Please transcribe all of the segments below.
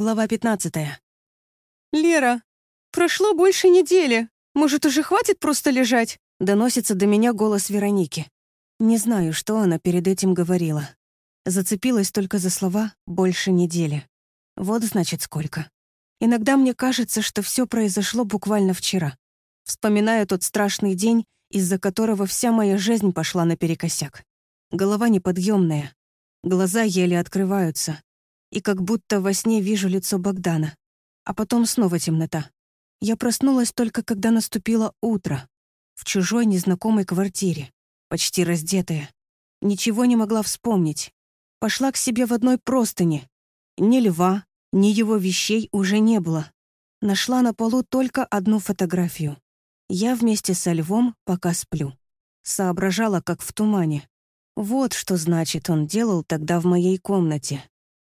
Глава 15. «Лера, прошло больше недели. Может, уже хватит просто лежать?» Доносится до меня голос Вероники. Не знаю, что она перед этим говорила. Зацепилась только за слова «больше недели». Вот значит сколько. Иногда мне кажется, что все произошло буквально вчера. Вспоминаю тот страшный день, из-за которого вся моя жизнь пошла наперекосяк. Голова неподъемная, глаза еле открываются, и как будто во сне вижу лицо Богдана. А потом снова темнота. Я проснулась только когда наступило утро. В чужой незнакомой квартире. Почти раздетая. Ничего не могла вспомнить. Пошла к себе в одной простыне. Ни льва, ни его вещей уже не было. Нашла на полу только одну фотографию. Я вместе со львом пока сплю. Соображала, как в тумане. Вот что значит он делал тогда в моей комнате.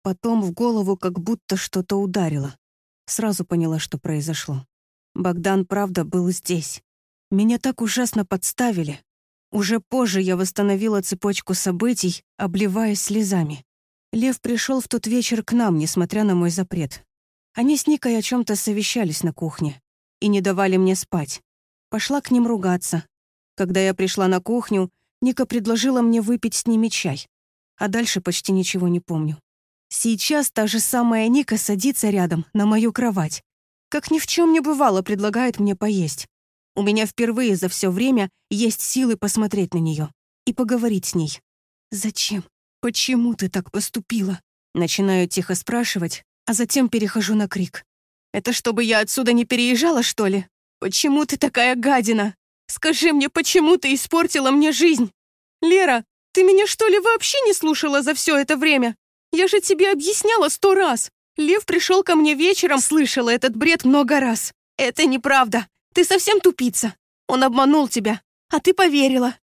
Потом в голову как будто что-то ударило. Сразу поняла, что произошло. Богдан, правда, был здесь. Меня так ужасно подставили. Уже позже я восстановила цепочку событий, обливаясь слезами. Лев пришел в тот вечер к нам, несмотря на мой запрет. Они с Никой о чем то совещались на кухне и не давали мне спать. Пошла к ним ругаться. Когда я пришла на кухню, Ника предложила мне выпить с ними чай. А дальше почти ничего не помню. Сейчас та же самая Ника садится рядом, на мою кровать. Как ни в чем не бывало, предлагает мне поесть. У меня впервые за все время есть силы посмотреть на нее и поговорить с ней. «Зачем? Почему ты так поступила?» Начинаю тихо спрашивать, а затем перехожу на крик. «Это чтобы я отсюда не переезжала, что ли? Почему ты такая гадина? Скажи мне, почему ты испортила мне жизнь? Лера, ты меня что ли вообще не слушала за все это время? Я же тебе объясняла сто раз. Лев пришел ко мне вечером, слышала этот бред много раз. Это неправда. Ты совсем тупица. Он обманул тебя, а ты поверила.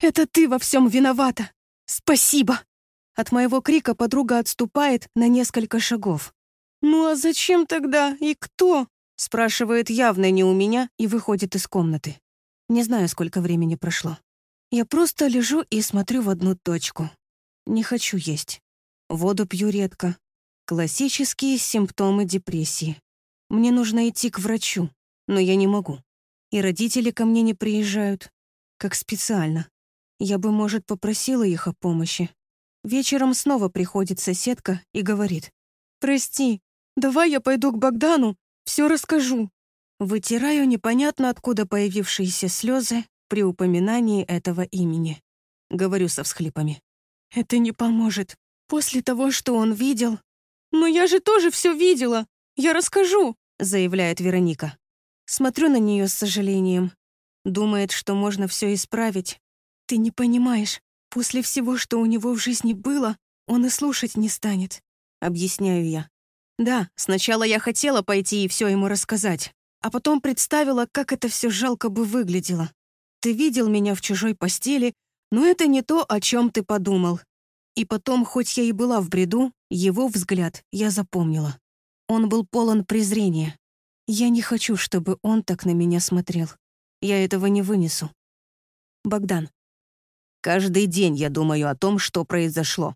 Это ты во всем виновата. Спасибо. От моего крика подруга отступает на несколько шагов. «Ну а зачем тогда и кто?» спрашивает явно не у меня и выходит из комнаты. Не знаю, сколько времени прошло. Я просто лежу и смотрю в одну точку. Не хочу есть. Воду пью редко. Классические симптомы депрессии. Мне нужно идти к врачу, но я не могу. И родители ко мне не приезжают. Как специально. Я бы, может, попросила их о помощи. Вечером снова приходит соседка и говорит. «Прости, давай я пойду к Богдану, все расскажу». Вытираю непонятно откуда появившиеся слезы при упоминании этого имени. Говорю со всхлипами. «Это не поможет. После того, что он видел... «Но я же тоже все видела! Я расскажу!» — заявляет Вероника. Смотрю на нее с сожалением. Думает, что можно все исправить. «Ты не понимаешь, после всего, что у него в жизни было, он и слушать не станет», — объясняю я. Да, сначала я хотела пойти и все ему рассказать, а потом представила, как это все жалко бы выглядело. Ты видел меня в чужой постели, но это не то, о чем ты подумал. И потом, хоть я и была в бреду, его взгляд я запомнила. Он был полон презрения. Я не хочу, чтобы он так на меня смотрел. Я этого не вынесу. Богдан. Каждый день я думаю о том, что произошло.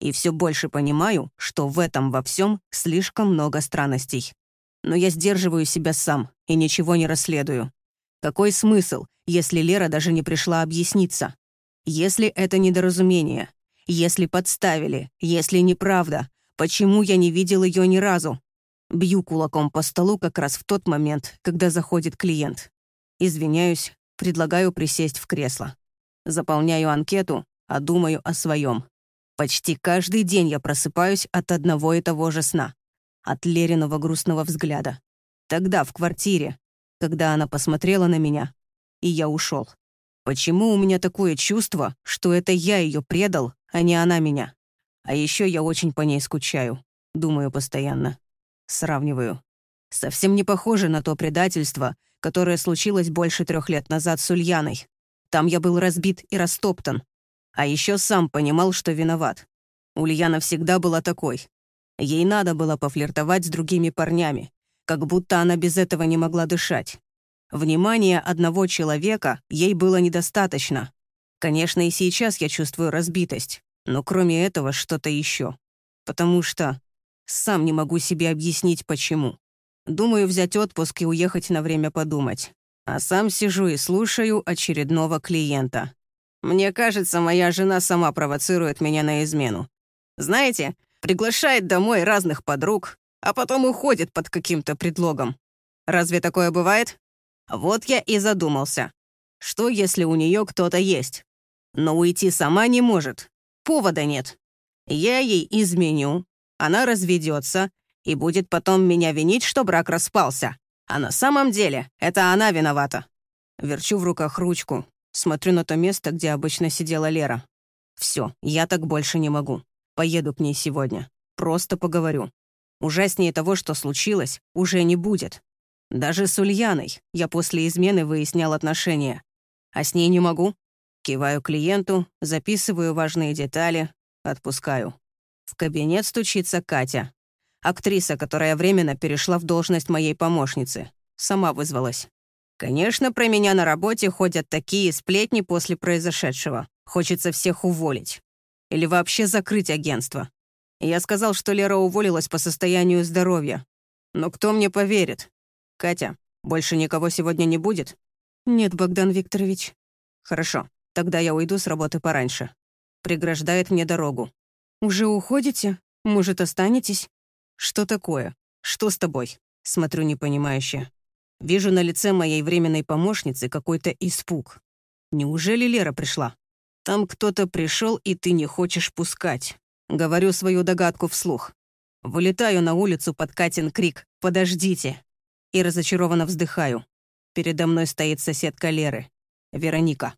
И все больше понимаю, что в этом во всем слишком много странностей. Но я сдерживаю себя сам и ничего не расследую. Какой смысл, если Лера даже не пришла объясниться? Если это недоразумение, если подставили, если неправда, почему я не видел ее ни разу? Бью кулаком по столу как раз в тот момент, когда заходит клиент. Извиняюсь, предлагаю присесть в кресло. Заполняю анкету, а думаю о своем. Почти каждый день я просыпаюсь от одного и того же сна. От Лериного грустного взгляда. Тогда, в квартире, когда она посмотрела на меня, и я ушел. Почему у меня такое чувство, что это я ее предал, а не она меня? А еще я очень по ней скучаю. Думаю постоянно. Сравниваю. Совсем не похоже на то предательство, которое случилось больше трех лет назад с Ульяной. Там я был разбит и растоптан. А еще сам понимал, что виноват. Ульяна всегда была такой. Ей надо было пофлиртовать с другими парнями, как будто она без этого не могла дышать. Внимания одного человека ей было недостаточно. Конечно, и сейчас я чувствую разбитость, но кроме этого что-то еще. Потому что Сам не могу себе объяснить, почему. Думаю взять отпуск и уехать на время подумать. А сам сижу и слушаю очередного клиента. Мне кажется, моя жена сама провоцирует меня на измену. Знаете, приглашает домой разных подруг, а потом уходит под каким-то предлогом. Разве такое бывает? Вот я и задумался. Что, если у нее кто-то есть? Но уйти сама не может. Повода нет. Я ей изменю, она разведется и будет потом меня винить, что брак распался. А на самом деле это она виновата. Верчу в руках ручку, смотрю на то место, где обычно сидела Лера. Все, я так больше не могу. Поеду к ней сегодня. Просто поговорю. Ужаснее того, что случилось, уже не будет. Даже с Ульяной я после измены выяснял отношения. А с ней не могу. Киваю клиенту, записываю важные детали, отпускаю. В кабинет стучится Катя. Актриса, которая временно перешла в должность моей помощницы. Сама вызвалась. Конечно, про меня на работе ходят такие сплетни после произошедшего. Хочется всех уволить. Или вообще закрыть агентство. Я сказал, что Лера уволилась по состоянию здоровья. Но кто мне поверит? Катя, больше никого сегодня не будет? Нет, Богдан Викторович. Хорошо, тогда я уйду с работы пораньше. Преграждает мне дорогу. Уже уходите? Может, останетесь? Что такое? Что с тобой? Смотрю непонимающе. Вижу на лице моей временной помощницы какой-то испуг. Неужели Лера пришла? Там кто-то пришел, и ты не хочешь пускать. Говорю свою догадку вслух. Вылетаю на улицу под Катин крик «Подождите!» И разочарованно вздыхаю. Передо мной стоит соседка Леры, Вероника.